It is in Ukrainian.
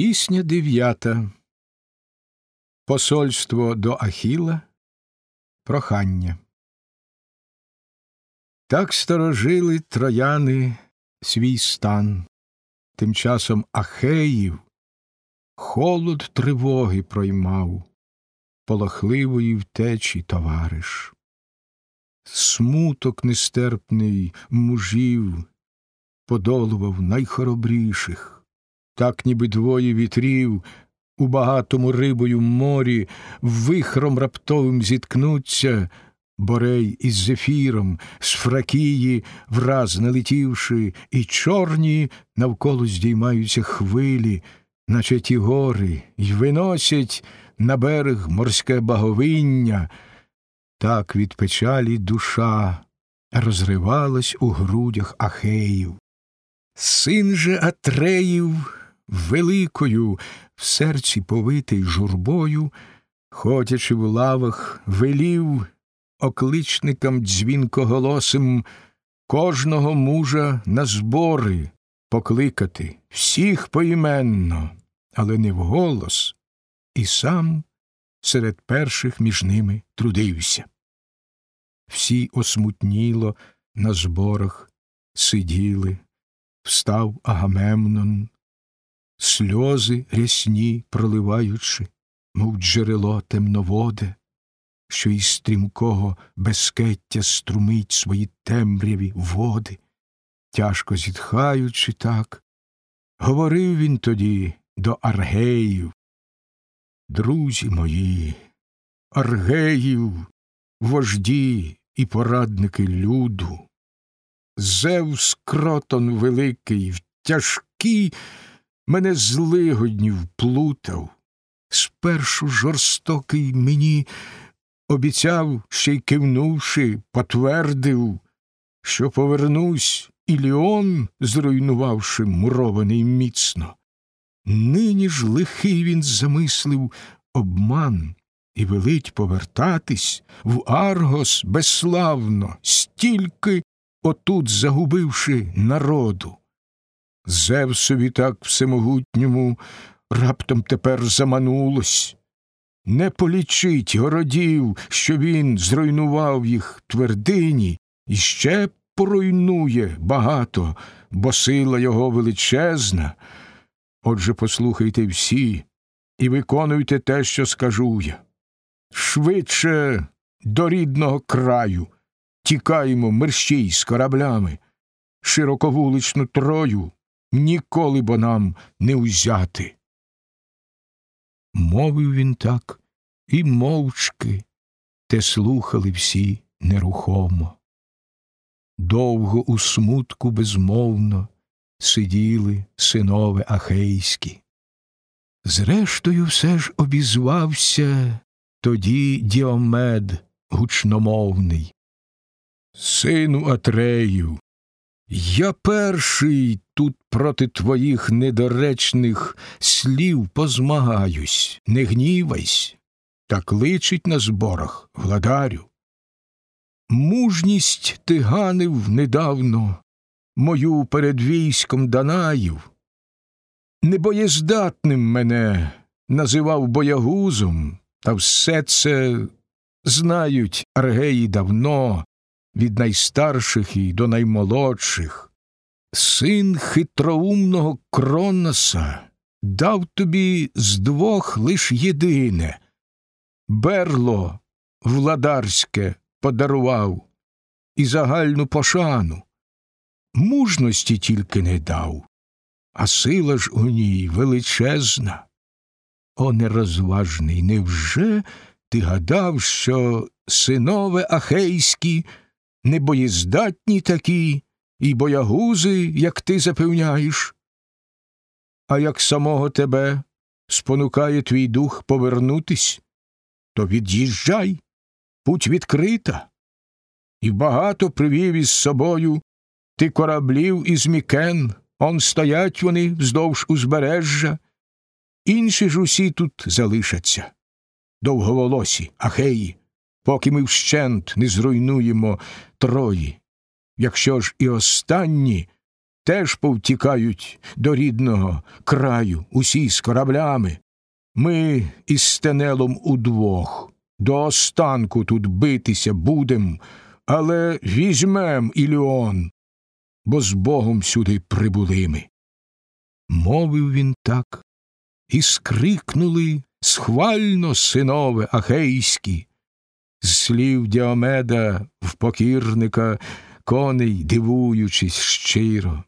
Пісня дев'ята. Посольство до Ахіла. Прохання. Так сторожили трояни свій стан. Тим часом Ахеїв холод тривоги проймав, полохливої втечі товариш. Смуток нестерпний мужів подолував найхоробріших так ніби двоє вітрів у багатому рибою морі вихром раптовим зіткнуться, борей із зефіром, з фракії, враз налетівши, і чорні навколо здіймаються хвилі, наче ті гори, й виносять на берег морське баговиння. Так від печалі душа розривалась у грудях Ахеїв. Син же Атреїв великою, в серці повитий журбою, ходячи в лавах, велів окличникам дзвінкоголосим кожного мужа на збори покликати всіх поіменно, але не вголос, і сам серед перших між ними трудився. Всі осмутніло на зборах сиділи, встав Агамемнон, сльози рясні проливаючи, мов джерело темноводе, що із стрімкого безкеття струмить свої темряві води, тяжко зітхаючи так, говорив він тоді до аргеїв. Друзі мої, аргеїв, вожді і порадники люду, Зевс кротон великий, в тяжкій мене злигоднів плутав, спершу жорстокий мені обіцяв, ще й кивнувши, потвердив, що повернусь Іліон, зруйнувавши мурований міцно. Нині ж лихий він замислив обман і велить повертатись в Аргос безславно, стільки отут загубивши народу. Зевсові так всемогутньому раптом тепер заманулось. Не полічить городів, що він зруйнував їх твердині, і ще поруйнує багато, бо сила його величезна. Отже, послухайте всі і виконуйте те, що скажу я. Швидше до рідного краю тікаємо мерщій з кораблями, широковуличну трою ніколи бо нам не узяти. Мовив він так і мовчки, те слухали всі нерухомо. Довго у смутку безмовно сиділи синове ахейські. Зрештою, все ж обізвався тоді Діомед гучномовний. Сину Атрею, я перший тут проти твоїх недоречних слів позмагаюсь, не гнівайсь, так личить на зборах, владарю. Мужність ти ганив недавно мою перед військом Данаїв. Небоєздатним мене називав боягузом, та все це знають аргеї давно, від найстарших і до наймолодших. Син хитроумного Кроноса дав тобі з двох лиш єдине берло владарське подарував і загальну пошану. Мужності тільки не дав, а сила ж у ній величезна. О, нерозважний, невже ти гадав, що синове ахейські небоєздатні такі, і боягузи, як ти запевняєш. А як самого тебе спонукає твій дух повернутись, то від'їжджай, путь відкрита, і багато привів із собою ти кораблів із мікен, он стоять вони вздовж узбережжя, інші ж усі тут залишаться, довговолосі, ахеї, поки ми вщент не зруйнуємо Трої. Якщо ж і останні теж повтікають до рідного краю усі з кораблями. Ми із Стенелом удвох до останку тут битися будем, але візьмем Іліон, бо з Богом сюди прибули ми. Мовив він так, і скрикнули схвально синове ахейські. З слів Діомеда в покірника коней, дивуючись щиро.